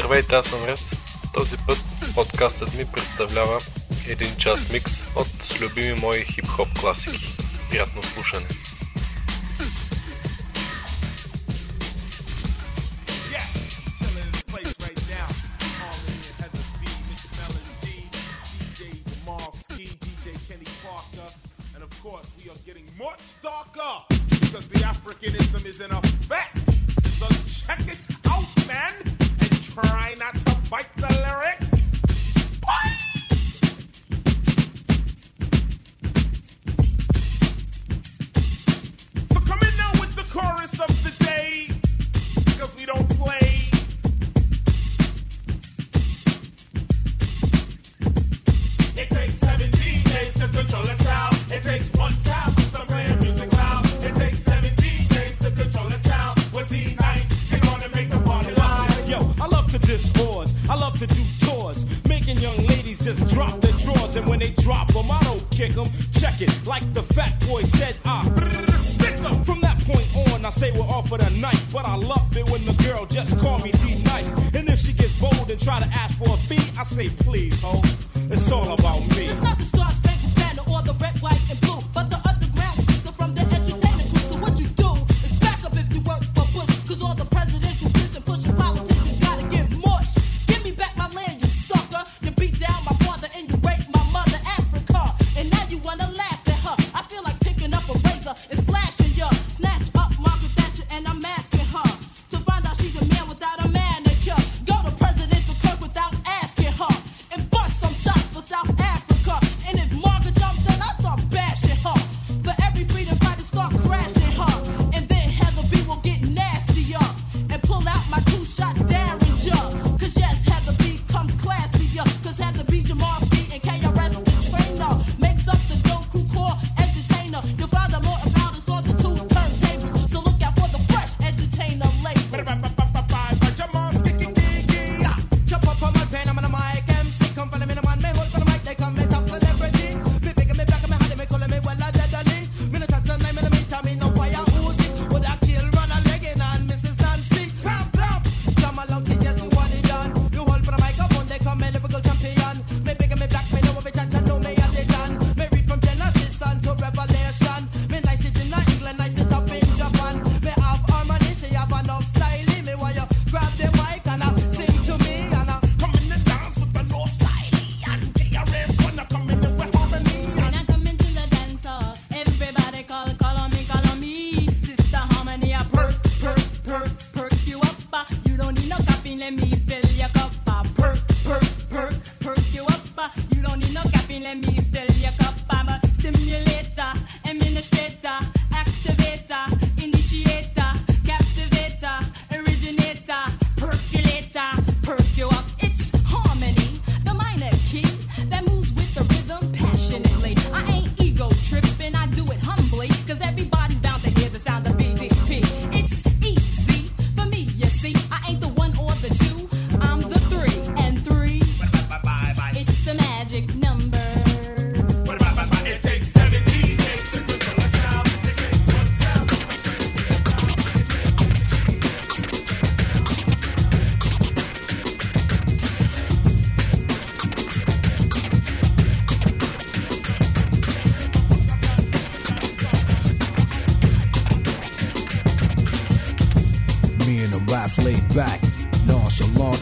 Здравейте, аз съм Рез. Този път подкастът ми представлява един час микс от любими мои хип-хоп класики. Приятно слушане!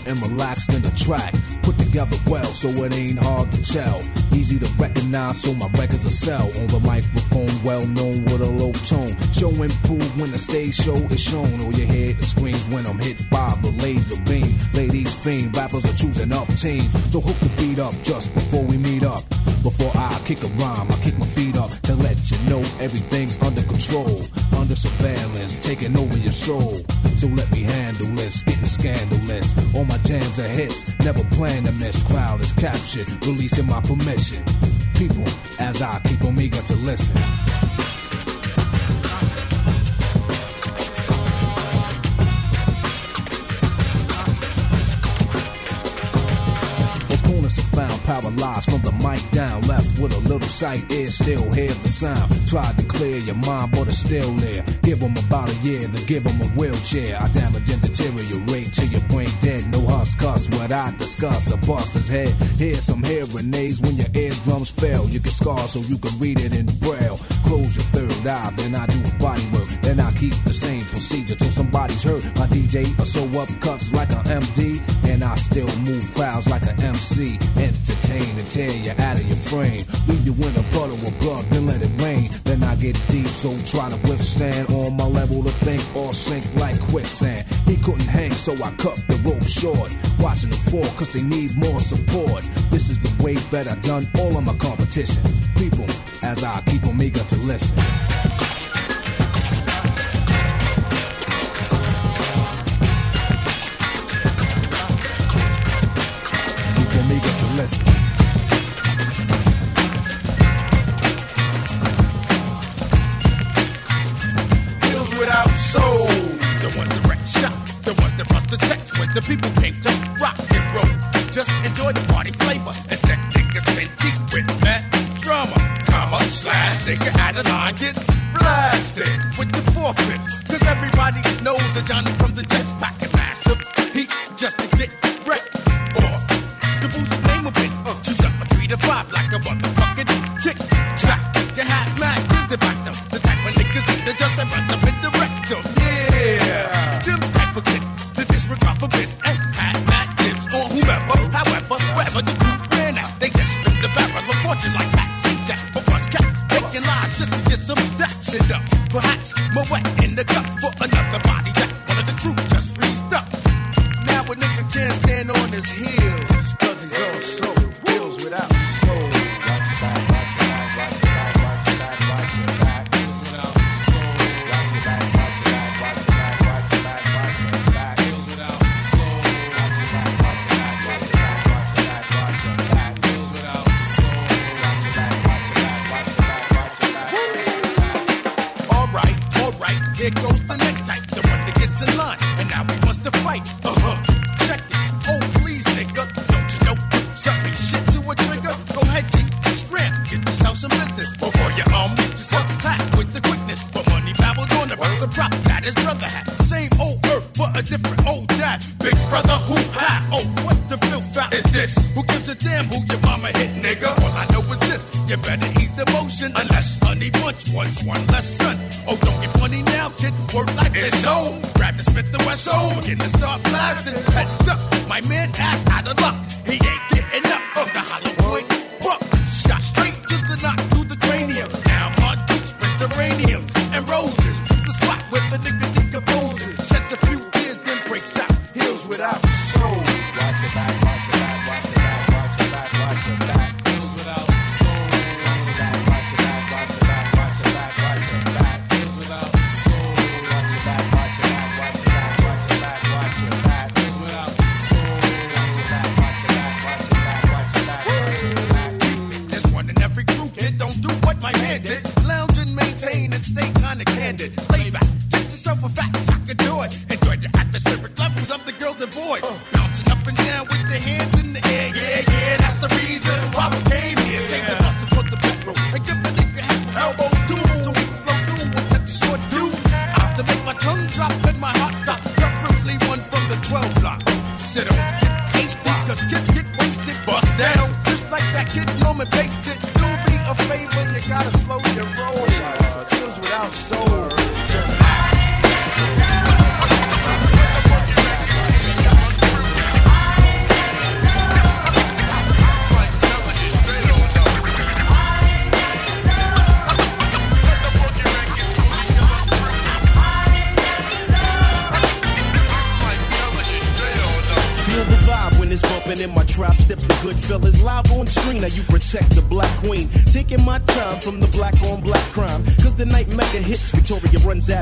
and relaxed in the track. Put together well, so it ain't hard to tell. Easy to recognize, so my records are sell. On the microphone, well known with a low tone. Show proof when the stage show is shown. All you hear the screams when I'm hit by the laser beam. Ladies fiend, rappers are choosing up teams. So hook the beat up just before we meet up. Before I kick a rhyme, I kick my feet up to let you know everything's under control, under surveillance, taking over your soul so let me handle this. Getting scandalous. All my jams are hits, never plan to miss. Crowd is captured, releasing my permission. People, as I keep Omega to listen. lies from the mic down. Left with a little sight, ear still hear the sound. Tried to clear your mind, but it's still there. Give them about a year, then give them a wheelchair. I damage and deteriorate to your brain us cuss what I discuss. A boss's head. Hear some hearing aids when your eardrums fail. You can scar so you can read it in braille. Close your third eye, then I do body work. Then I keep the same procedure till somebody's hurt. My DJ or so up cuts like an MD. And I still move crowds like an MC. Entertain and tear you out of your frame. Leave you in a puddle of blood, then let it rain. Then I get deep, so try to withstand. On my level to think or sink like quicksand. He couldn't hang, so I cut the rope short watching them fall cause they need more support. This is the way that I done all of my competition. People, as I keep Omega to listen. Keep them eager to listen. I'm beginning to start blasting. Heads stuck. my man ass out of luck. He ain't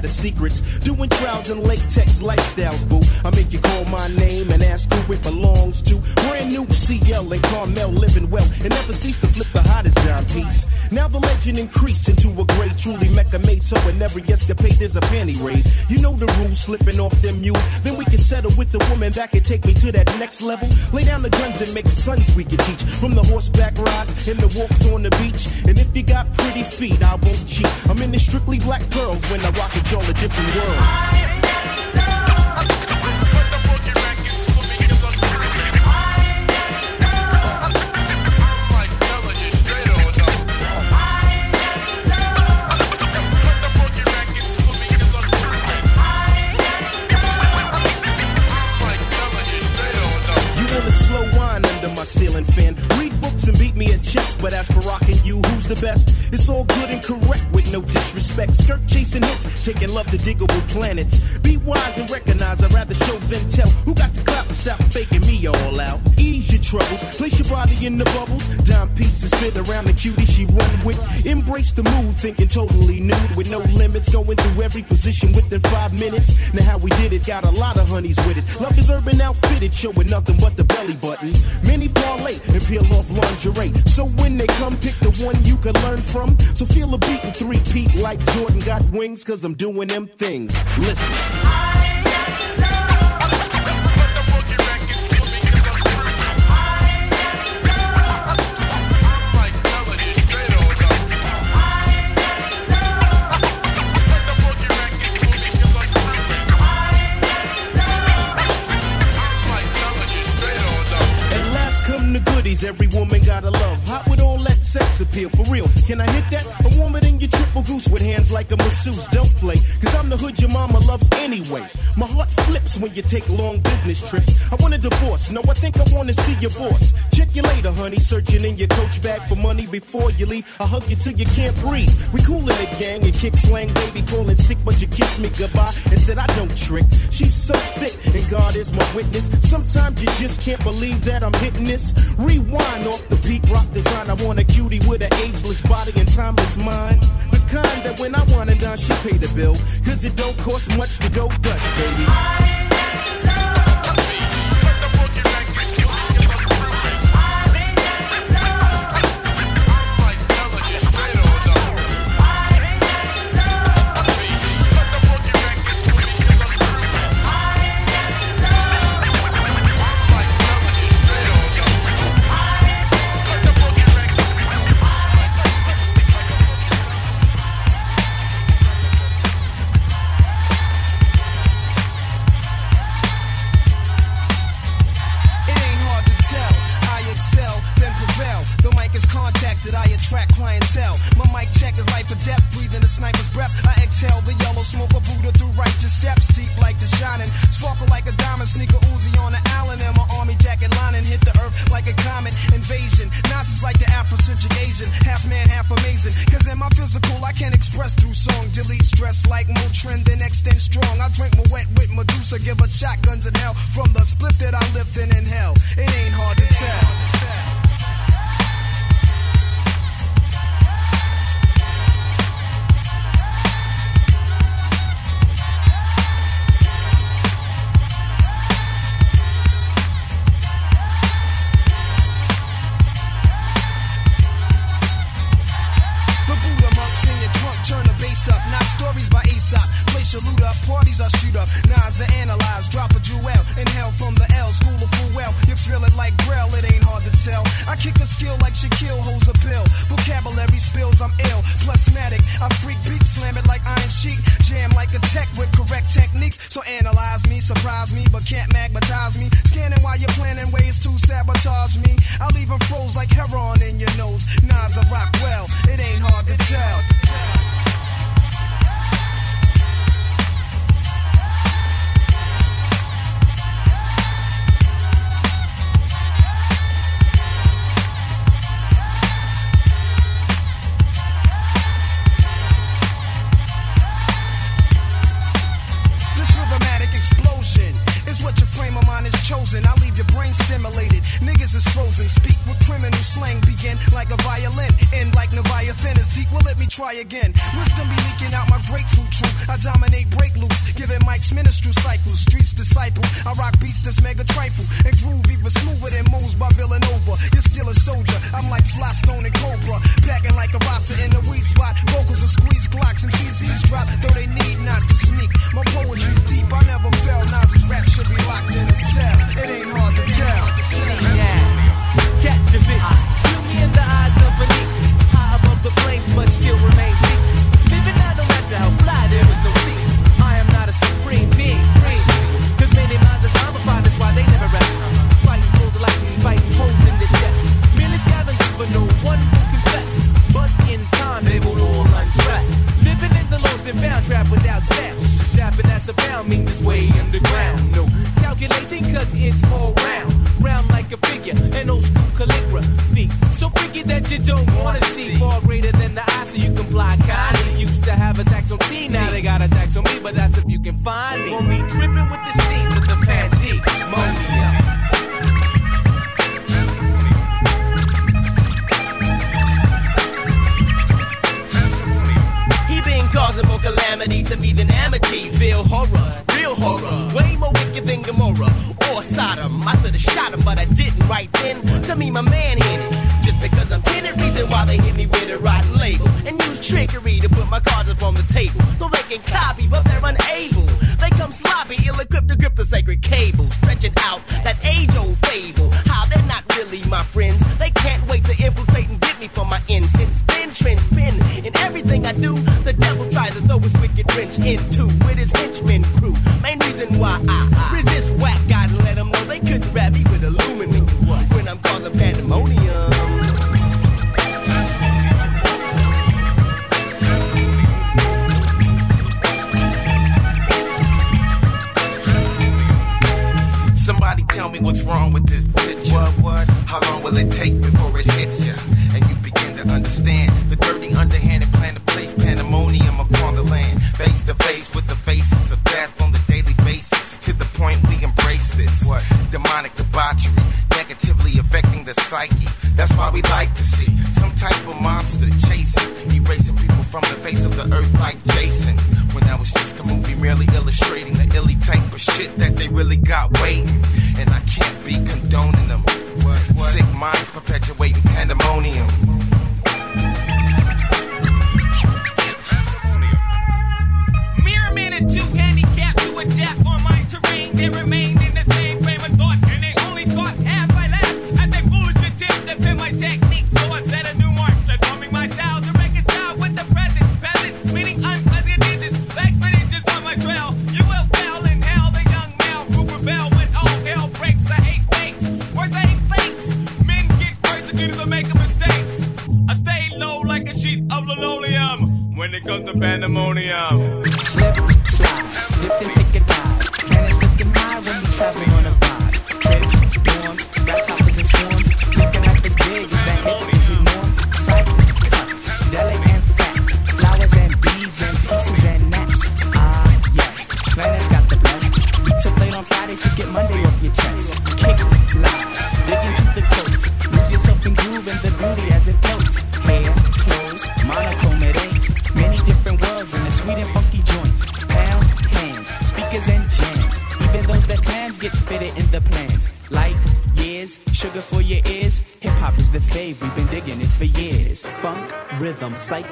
secrets, doing trials in lake moves, slipping off their mules. Then we can settle with the woman that can take me to that next level. Lay down the guns and make sons we can teach. From the horseback rides and the walks on the beach. And if you got pretty feet, I won't cheat. I'm in the strictly black girls when I rock it, y'all a different world. For rocking you. Who's the best? It's all good and correct with no disrespect. Skirt chasing hits, taking love to Digable Planets. Be wise and recognize I'd rather show than tell. Who got the clap and stop faking me all out? Ease your troubles, place your body in the bubbles. Dime pieces fit around the cutie she run with. Embrace the mood, thinking totally nude with no limits. Going through every position within five minutes. Now how we did it, got a lot of honeys with it. Love is urban outfitted, showing nothing but the belly button. Many parlay and peel off lingerie. So when they come, pick the one you can learn from. So feel a beat and three peat like Jordan got wings, cause I'm doing them things. Listen. Appeal, for real. Can I hit that? I'm warmer than your triple goose with hands like a masseuse. Don't play, cause I'm the hood your mama loves anyway. My heart flips when you take long business trips. I want a divorce, no, I think I wanna see your boss. Check you later, honey, searching in your coach bag for money before you leave. I hug you till you can't breathe. We cool in the gang and kick slang, baby, calling sick, but me goodbye and said I don't trick. She's so thick, and God is my witness. Sometimes you just can't believe that I'm hitting this. Rewind off the beat, rock design. I want a cutie with an ageless body and timeless mind. The kind that when I wanna dine, she pay the bill. Cause it don't cost much to go Dutch, baby. It surprise me, but can't magnetize me. Scanning while you're planning ways to sabotage me. I'll even froze like heroin in your nose. Nas I rock well, it ain't hard to tell. Is frozen. Speak criminal slang. Begin like a violin. End like Leviathan is deep. Well, let me try again. Wisdom be leaking out my grapefruit truth. I dominate break loops, Giving Mike's ministry cycles. Streets disciple. I rock beats that's mega trifle. And groove even smoother than moves by Villanova. You're still a soldier. I'm like Sly Stallone and Cobra. Packing like a roster in the weed spot. Vocals are squeeze clocks and CZs drop. Though they need not to sneak. My poetry's deep. I never fell. Nas's rap should be locked in a cell. It ain't hard to tell. Catch a bit. Look me in the eyes of beneath. High above the flames, but still remain deep. Living out no matter how fly, there is no sea. I am not a supreme being, free. Cause many minds are zombified, that's why they never rest. Fighting for the life, fighting holes in the chest. Merely scavengers, but no one will confess. But in time, they will all undress. Living in the lost and found, trapped without sound. Dapping that's abound means it's way underground. No calculating, cause it's all round. Around like a figure, an old school calligraphy. So freaky that you don't wanna see. Far greater than the eye, so you can fly kindly. Used to have attacks on T, now they got attacks on me, but that's if you can find me. On me tripping with the scenes of the pandemonium. He been causing more calamity to me than amity. Feel horror, real horror. Way more wicked than Gomorrah or Sodom. I should've shot him, but I didn't right then. To me, my man hit it. Just because I'm in it, reason why they hit me with a rotten label. And use trickery to put my cards up on the table. So they can copy, but they're unable. They come sloppy, ill equipped to grip the sacred cable. Stretching out that age old fable. How they're not really my friends. They can't wait to infiltrate and get me for my. Since then, trend been in everything I do. The devil tries to throw his wicked wrench into with his henchmen of linoleum when it comes to pandemonium. Slip, slide, dip and take a dive. Planets looking high when you travel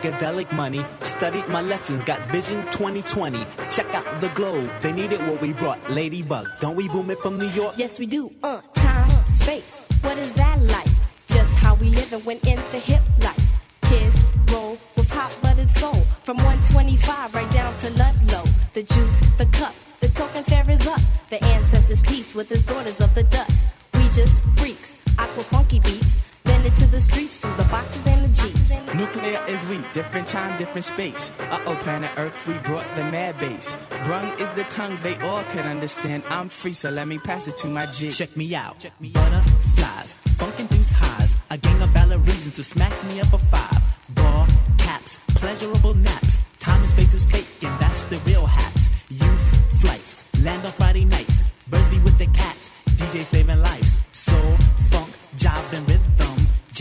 psychedelic money. Studied my lessons, got vision 2020. Check out the globe, they needed what we brought. Ladybug, don't we boom it from New York? Yes, we do. Uh, time, space. What is that like? Just how we live and went in the hip life. Kids roll with hot-blooded soul. From 125 right down to Ludlow. The juice, different space. Uh oh, planet Earth, we brought the mad base. Brung is the tongue they all can understand. I'm free, so let me pass it to my G. Check me out. Check me Butterflies, funk induced highs. A gang of ballerinas to smack me up a five. Ball caps, pleasurable naps. Time and space is fake, and that's the real haps. Youth flights, land on Friday nights. Birds be with the cats, DJ saving lives.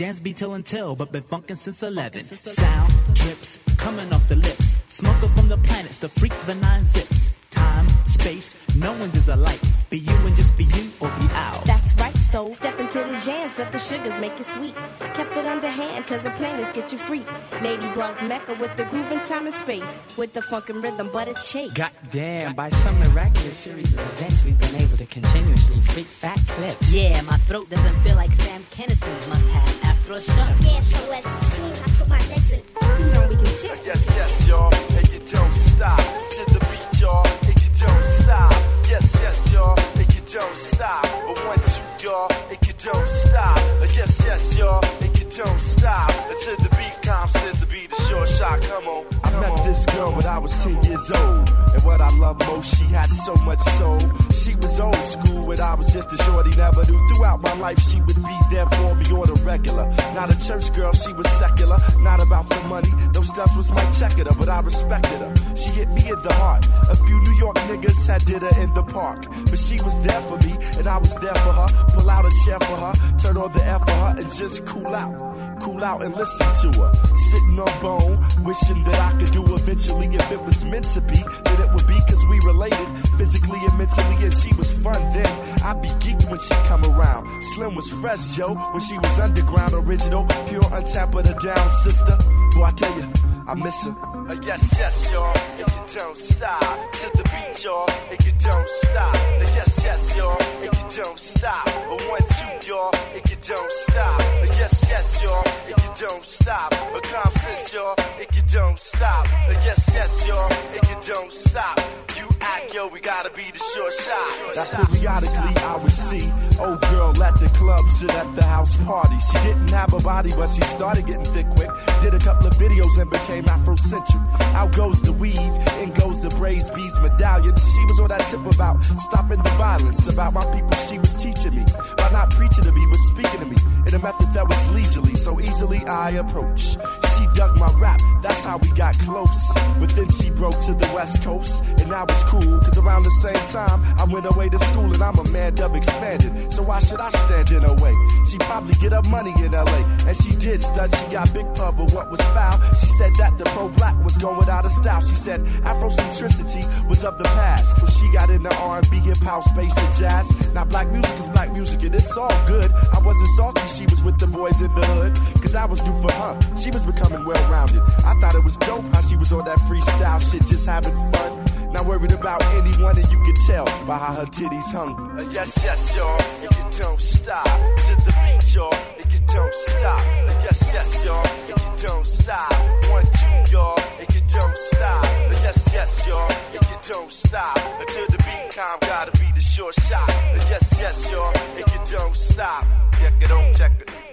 Jams be till and till, but been funkin' since 11. Sound drips, coming off the lips. Smoker from the planets, the freak, the nine zips. Time, space, no one's is alike. Be you and just be you or be out. That's right, so step into the jams, let the sugars make it sweet. Kept it underhand, cause the planets get you free. Ladybug Mecca with the groove and time and space. With the funk and rhythm, but a chase. Goddamn, by some miraculous series of events, we've been able to continuously freak fat clips. Yeah, my throat doesn't feel like Sam Kinison's must have after a shot. Yeah, so as soon as I put my legs in, you know we can shit. Yes, yes, y'all, and you don't stop to the beat, y'all, and you don't stop. Yes, yes, y'all, and you don't stop. A one, two, y'all, and you don't stop. Yes, yes, y'all, you don't stop. Until the beat comes, says the beat is short, shot. Come on, I met this girl when I was 10 years old. And what I love most, she had so much soul. She was old school when I was just a shorty, never knew. Throughout my life, she would be there for me on a regular. Not a church girl, she was secular. Not about the money, those stuff was my checker, but I respected her. She hit me in the heart. A few New York niggas had did her in the park. But she was there for me, and I was there for her. Pull out a chair for her, turn on the air for her, and just cool out. Cool out and listen to her. Sitting on bone, wishing that I could do eventually. If it was meant to be, that it would be cause we related physically and mentally. And she was fun then. I'd be geeked when she come around. Slim was fresh, Joe, when she was underground, original, pure, untampered her down, sister. Boy, I tell you, I miss her. Uh, yes, yes, y'all, and you don't stop. To the beat, y'all, and you don't stop. Uh, yes, yes, y'all, and you don't stop. Uh, one, two, y'all, and you don't stop. Uh, yes, yes, y'all, and you don't stop. Common sense, y'all, and you don't stop. Uh, yes, yes, y'all, and you don't stop. You act, yo, we gotta be the short shot. That periodically I would see old girl at the club, sit at the house party. She didn't have a body, but she started getting thick quick. Did a couple of videos and became Afrocentric. Out goes the weave, in goes the braids, bees, medallion. She was on that tip about stopping the violence, about my people she was teaching me. By not preaching to me, but speaking to me in a method that was leisurely, so easily I approach. She dug my rap, that's how we got close. But then she broke to the west coast, and I was cool, cause around the same time I went away to school and I'm a man dub expanded. So why should I stand in her way? She probably get her money in LA, and she did stud, she got big pub, but what was foul? She said that the pro black was going out of style. She said Afrocentricity was of the past. But she got into R&B, hip house, bass, and jazz. Now black music is black music, and it's all good. I wasn't salty, she was with the boys in the hood, cause I was new for her. She was becoming well rounded. I thought it was dope how she was on that freestyle shit, just having fun. Not worried about anyone, and you can tell by how her titties hung. Uh, yes, yes, y'all, and you don't stop. To the beat, y'all, and you don't stop. Uh, yes, yes, y'all, and you don't stop. One, two, y'all, and you don't stop. Uh, yes, yes, y'all, and you don't stop. Uh, to the beat, calm, gotta be the short shot. Uh, yes, yes, y'all, and you don't stop. Check it on, check it.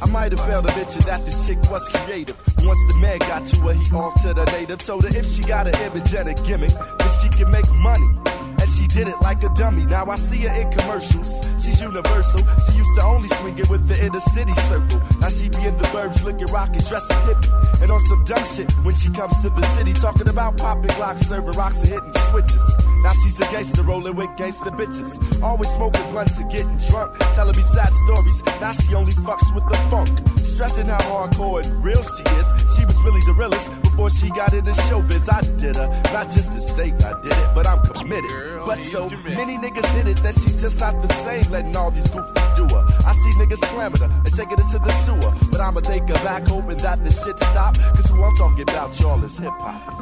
I might have failed to mention that this chick was creative. Once the man got to her, he altered her native. Told her if she got an image and a gimmick, then she can make money. She did it like a dummy. Now I see her in commercials. She's universal. She used to only swing it with the inner city circle. Now she be in the burbs looking rocket, dressing hippie. And on some dumb shit when she comes to the city, talking about popping glocks, serving rocks, and hitting switches. Now she's a gangster rolling with gangster bitches. Always smoking blunts and getting drunk. Telling me sad stories. Now she only fucks with the funk. Stressing how hardcore and real she is. She was really the realest before she got into showbiz. I did her. Not just to say I did it, but I'm committed. but so many niggas hit it that she's just not the same. Letting all these goofies do her. I see niggas slamming her and taking it to the sewer. But I'ma take her back, hoping that the shit stop. Cause who I'm talking about, y'all, is hip hop.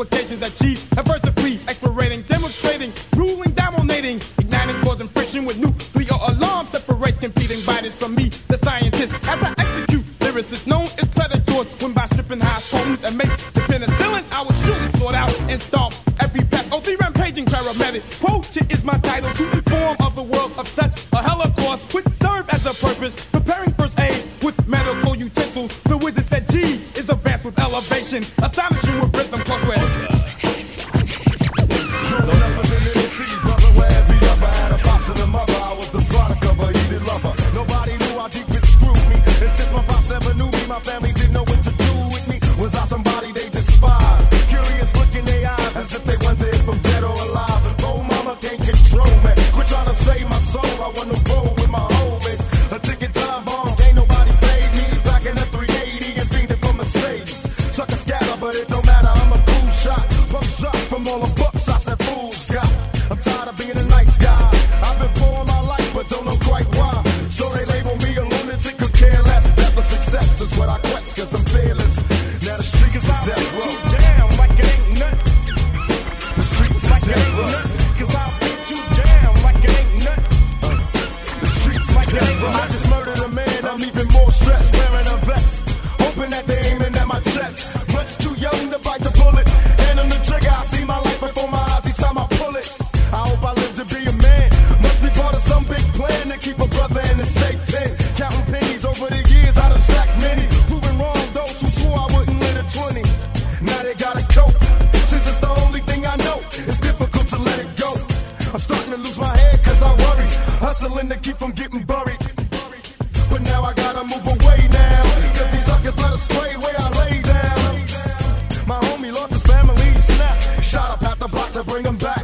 implications achieved cheese adversity, explorating, demonstrating, ruling, dominating, igniting, causing friction with nuclear alarm separates competing bodies from me, the scientist. As I execute lyricists known as predators, when by stripping high tones and make bring them back.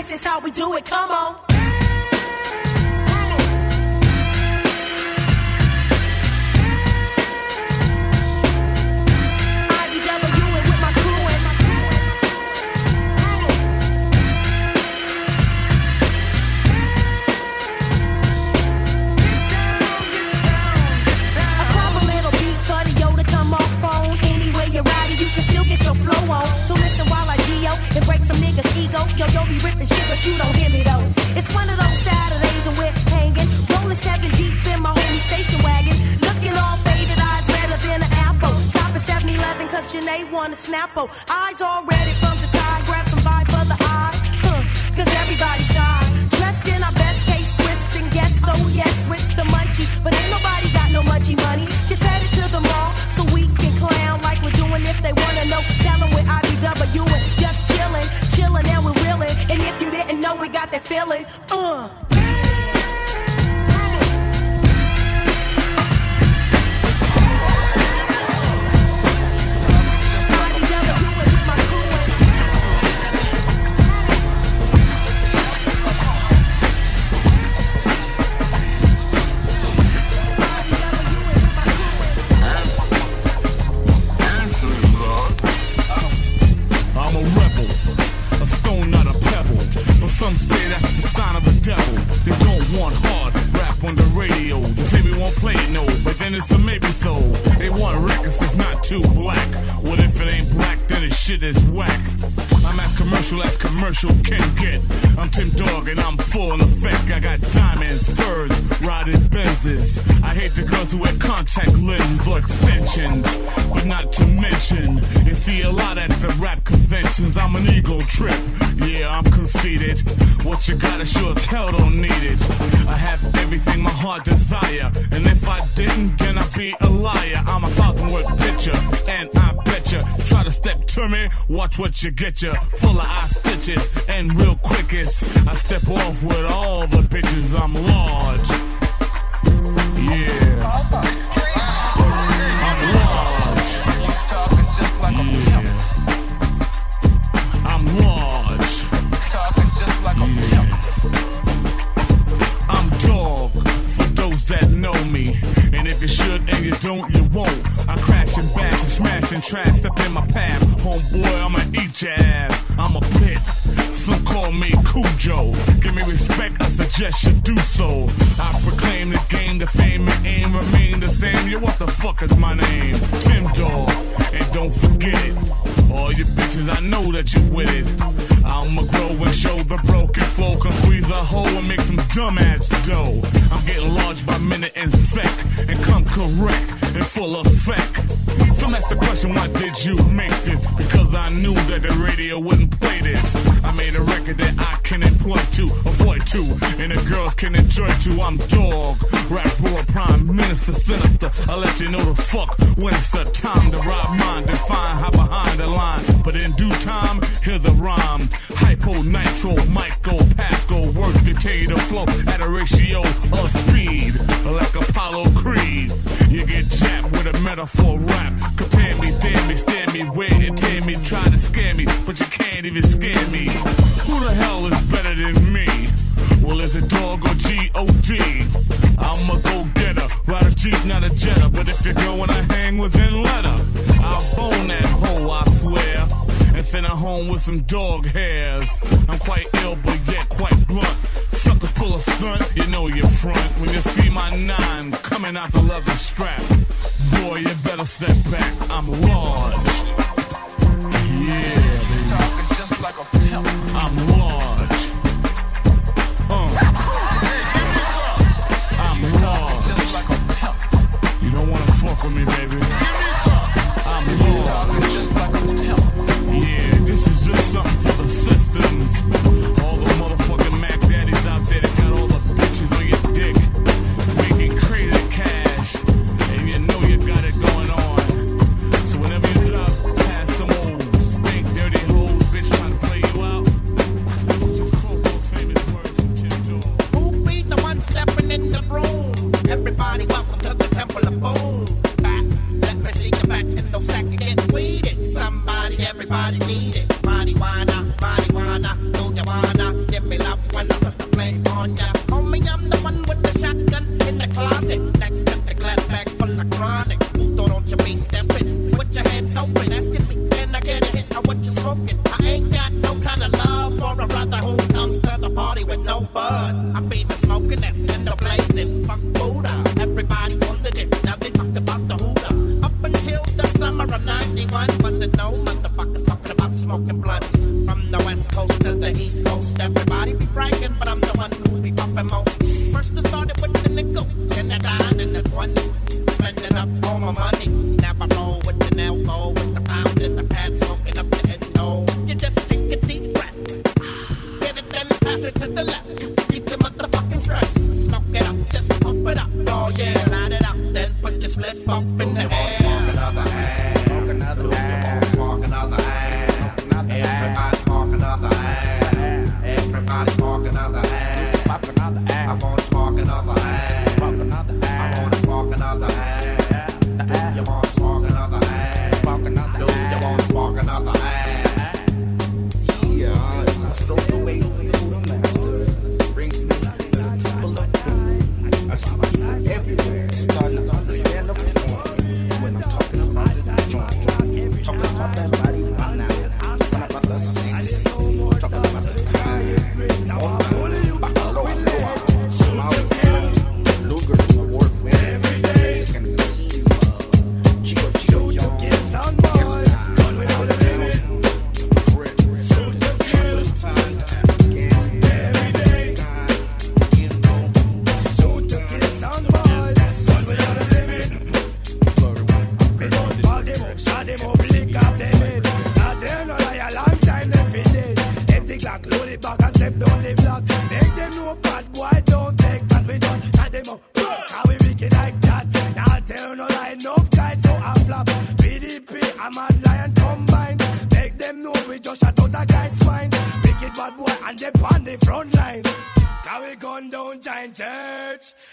This is how we do it. Come on. 7-Eleven cause Sinead want a snapple. Eyes all ready from the tie, grab some vibe for the eye, huh, cause everybody's high. Dressed in our best case Swiss and guess so yes with the munchies, but ain't nobody got no munchy money. Just headed to the mall so we can clown like we're doing. If they wanna know, tell them we're IBW and just chilling, chilling and we're willing. And if you didn't know, we got that feeling. Uh. Too black. Shit is whack. I'm as commercial as commercial can get. I'm Tim Dog and I'm full in effect. I got diamonds, furs, riding Benzes. I hate the girls who wear contact lenses or extensions. But not to mention, you see a lot at the rap conventions. I'm an ego trip. Yeah, I'm conceited. What you gotta sure as hell don't need it. I have everything my heart desire. And if I didn't, then I'd be a liar. I'm a thousand word picture. And I try to step to me, watch what you get. Full of eye stitches and real quickest. I step off with all the bitches. I'm large. Yeah. I'm large. Yeah. I'm large. Yeah. I'm dog for those that know me. And if you should and you don't, and bash and smash and trash step in my path. Homeboy, I'ma eat your ass. I'm a pit. Some call me Cujo. Give me respect, I suggest you do so. I proclaim the game, the fame and aim remain the same. Yeah, what the fuck is my name? Tim Dog. And don't forget it. All you bitches, I know that you with it. I'ma grow and show the broken flow. Can squeeze a hole and make some dumbass dough. I'm getting large by minute and sec. And come correct in full effect. Some ask the question, why did you make this? Because I knew that the radio wouldn't play this. I made a record that I can employ to, avoid to, and the girls can enjoy to. I'm dog, rap boy, prime minister, sinister. I'll let you know the fuck when it's the time to rob mine. Define how behind the line, but in due time, hear the rhyme. Hypo, nitro, Michael, Pasco, words continue to flow at a ratio of speed, like Apollo Creed. You get jabbed with a metaphor rap. Compare me, damn me, stare me, wear and tear me, try to scare me, but you can't even scare me. Who the hell is better than me? Well, is it dog or G-O-D? I'm a go-getter, ride a Jeep, not a Jetta. But if you're going to hang with within letter, I'll bone that hoe, I swear. And send her home with some dog hairs. I'm quite ill, but yet quite blunt. Pull a stunt, you know you're front. When you see my nine coming out the leather strap, boy, you better step back. I'm large. Yeah, baby. I'm large. Uh. I'm large. You don't wanna fuck with me, baby. I'm large. Yeah, this is just something for the systems. All the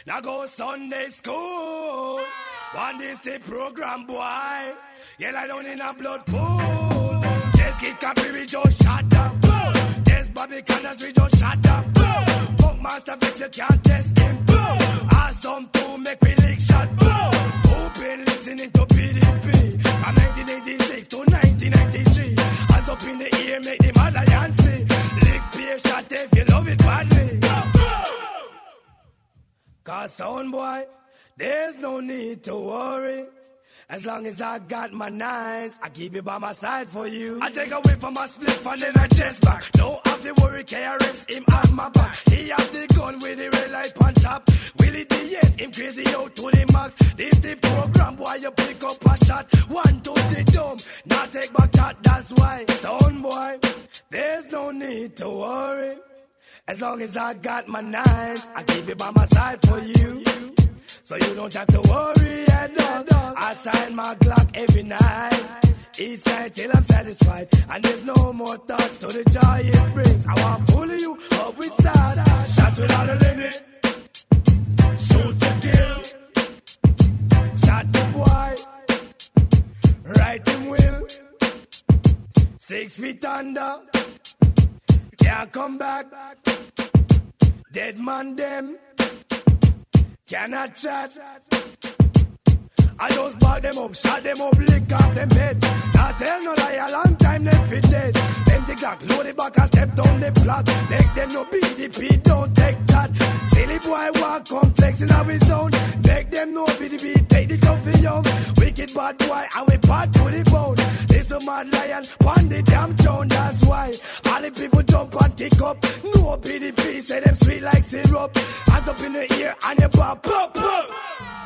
Now go Sunday school. One this the program boy. Yeah, lie down in a blood pool. Just get copy, we just shut up. Just Bobby Connors, we just shut up. Funkmaster Flex, you can't Cause sound boy, there's no need to worry. As long as I got my nines, I keep it by my side for you. I take away from my split and then I chest back. No have to worry, KRS him on my back. He have the gun with the red light on top. Willie D yes, him crazy out to the max. This the program, boy, you pick up a shot. One to the dome, now take back shot, that's why. Sound boy, there's no need to worry. As long as I got my nines, I keep it by my side for you. So you don't have to worry at all. I shine my Glock every night. Each night till I'm satisfied. And there's no more thought to the joy it brings. I want full of you up with shots. Shots without a limit. Shoot to kill. Shot the boy. Right him will. Six feet under. Can't come back. Dead man them. Cannot chat. I just bought them up, shot them up, lick off them head. Not tell no lie, a long time them fit dead. Them the Glock, load it back and step down the block. Make them no BDP, don't take that. Silly boy walk complex in our zone. Make them no BDP, take the trophy young. Wicked bad boy, and we bad to the bone. This a mad lion, on the damn throne, that's why. All the people jump and kick up. No BDP, say them sweet like syrup. Hands up in the ear and you pop, pop, pop.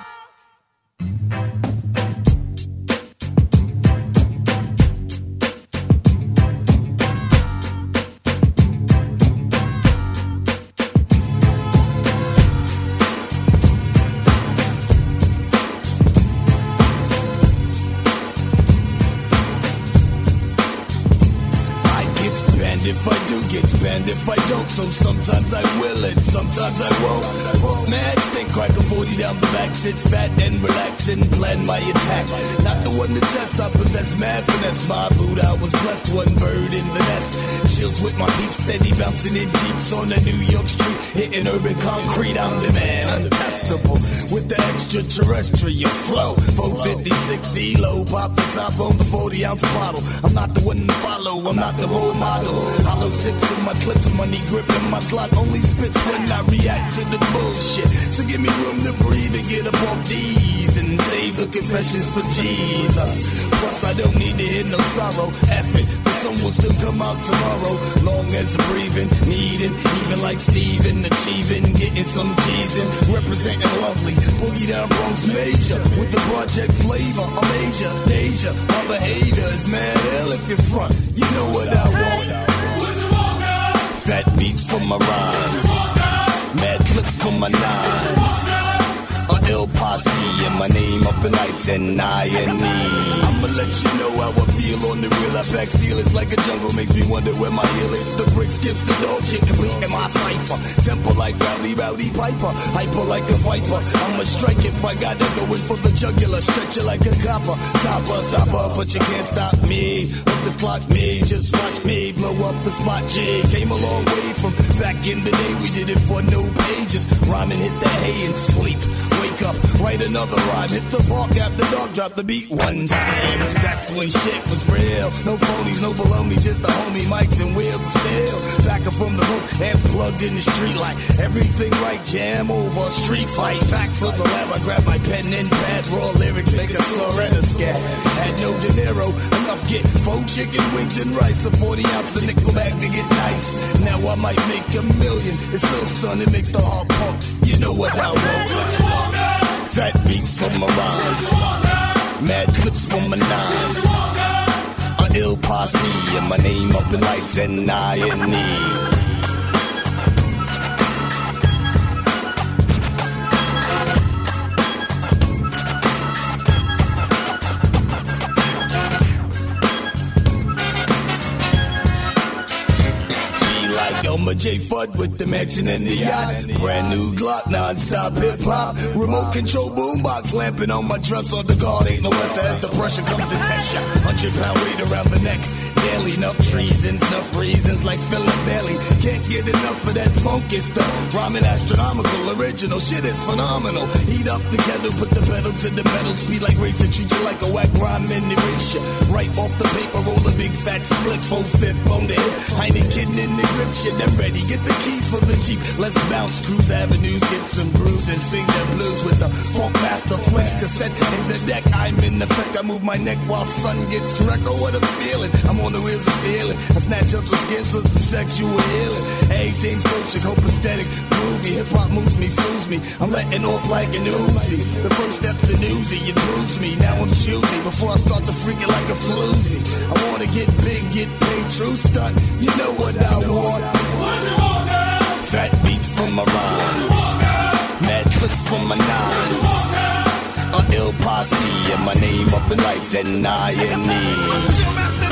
Banned if I don't, so sometimes I will and sometimes I won't. Mad, stink a 40 down the back, sit fat and relax and plan my attack. Not the one to test, I possess mad finesse. My boot, I was blessed, one bird in the nest. Chills with my peeps, steady bouncing in jeeps on the New York street, hitting urban concrete. I'm the man, untestable with the extraterrestrial flow. 456 ELO, pop the top on the 40 ounce bottle. I'm not the one to follow, I'm not the role model. Hollow tips in my clips, money gripping my clock. Only spits when I react to the bullshit. So give me room to breathe and get up off these and save the confessions for Jesus. Plus, I don't need to hear no sorrow. F it. The sun will still come out tomorrow. Long as I'm breathing, needing, even like Steven, achieving, getting some cheese and representing lovely. Boogie down Bronx major with the project flavor. A major, danger. My behavior is mad ill if you're front. You know what I want. Fat beats for my rhymes. Mad clicks for my nines. Ill posse and my name up in lights and I and me. I'ma let you know how I feel on the real. I pack it's like a jungle, makes me wonder where my heel is. The brick skips the chick, complete in my cipher. Temple like Rowdy Roddy Piper, hyper like a viper. I'ma strike if I gotta go in for the jugular, stretch it like a copper. Stopper, stopper, but you can't stop me. Hook this clock me, just watch me blow up the spot. G came a long way from back in the day. We did it for no pages. Rhyming hit the hay and sleep. Wake up, write another rhyme. Hit the park after dog, drop the beat one time. That's when shit was real. No phonies, no baloney, just the homie mics and wheels of steel. Back up from the room and plugged in the street light. Everything right, jam over, street fight. Back to the lab, I grab my pen and pad. Raw lyrics, make a surrender scat. Had no dinero, enough get four chicken wings and rice. A 40 ounce of nickel bag to get nice. Now I might make a million. It's still sun, it makes the heart pump. You know what I want. Mad clips for my nines. A ill posse and my name up in lights and I and me. Like Elmer J. Fudd with the mansion and the yacht. Brand new Glock, non-stop hip-hop. Remote control boombox lamping on my dresser. The guard ain't no less as the pressure comes to test ya. Hundred pound weight around the neck. Daily enough treasons, enough reasons like Philip Bailey. Can't get enough of that funky stuff. Rhyming astronomical, original shit is phenomenal. Heat up the kettle, put the pedal to the metal. Speed like racer, treat you like a whack rhyme in erasure. Right off the paper, roll a big fat split, full fifth on the hip. Heineken in the grip, shit, I'm ready. Get the keys for the Jeep. Let's bounce, cruise avenues, get some grooves and sing the blues with the funk master flex cassette in the deck. I'm in effect, I move my neck while sun gets wrecked. Oh, what a feeling. I'm on the wheels of stealing. I snatch up some skins for some sexual healing. Everything's kosher, copacetic, groovy. Hip hop moves me, soothes me. I'm letting off like an Uzi. The first step to newsy, you bruise me. Now I'm choosy before I start to freak it like a floozy. I wanna get big, get paid, true stunt. You know what I want. Fat beats from my rhymes. Mad clips from my nines. A ill posse and my name up in lights and I and me.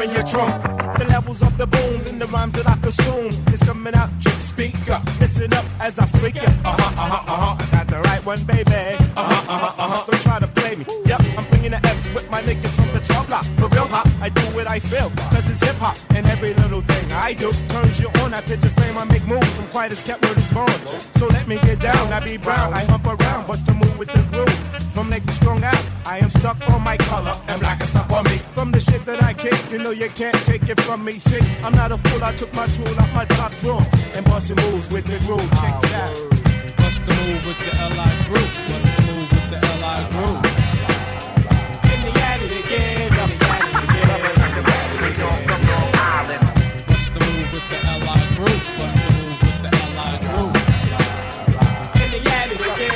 In your trunk. With the groove. Check it out. Bust the move with the LI group. Bust the move with the LI group. In the attic again, in the move with the LI group. Bust the move with the LI group. Again, again, again.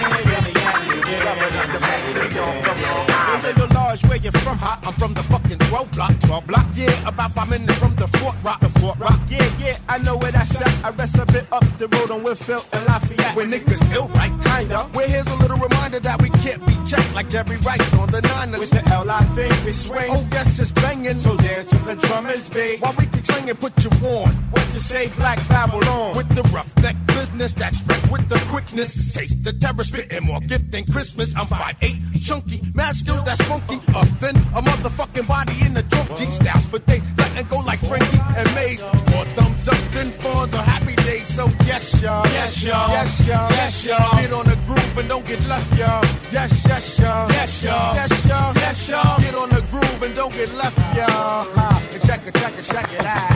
12 block. 12 block? Yeah, about five minutes from the Fort Rock. The Fort Rock? Yeah, yeah, I know where that's at. I rest a bit up the road on Whitfield and Lafayette. Where niggas ill, right? Kinda. Where here's a little reminder that we can't be checked like Jerry Rice on the Niners. With the LI thing, we swing. Oh, yes, it's banging. So dance to the drummers beat. While we can train and put you on. What you say, Black Babylon? With the roughneck business that's spread with the quickness. Taste the terror, spitting more gift than Christmas. I'm 5'8, chunky, mad skills that's funky. Up then, a motherfucking body in the trunk. G styles for days, letting go like Frankie and Maze. More thumbs up than Fonz or happy days. So yes, y'all. Yes, y'all. Yes, y'all. Yes, y'all. Get on the groove and don't get left, y'all. Yes, yes, y'all. Yes, y'all. Yes, y'all. Yes, y'all. Get on the groove and don't get left, y'all. And check it, check it, check it out.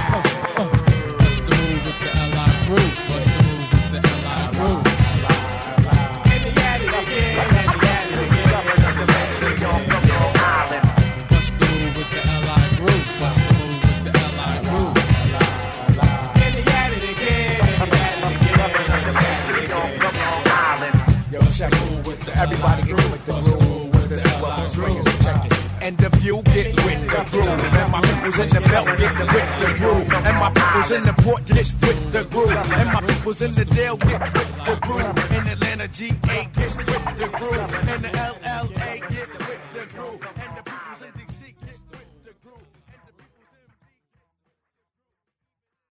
And if you get with the groove. And my people's in the belt get with the groove. And my people's in the port get with the groove. And my people's in the Dale get with the groove. In Atlanta, GA get with the groove. And the LLA get with the.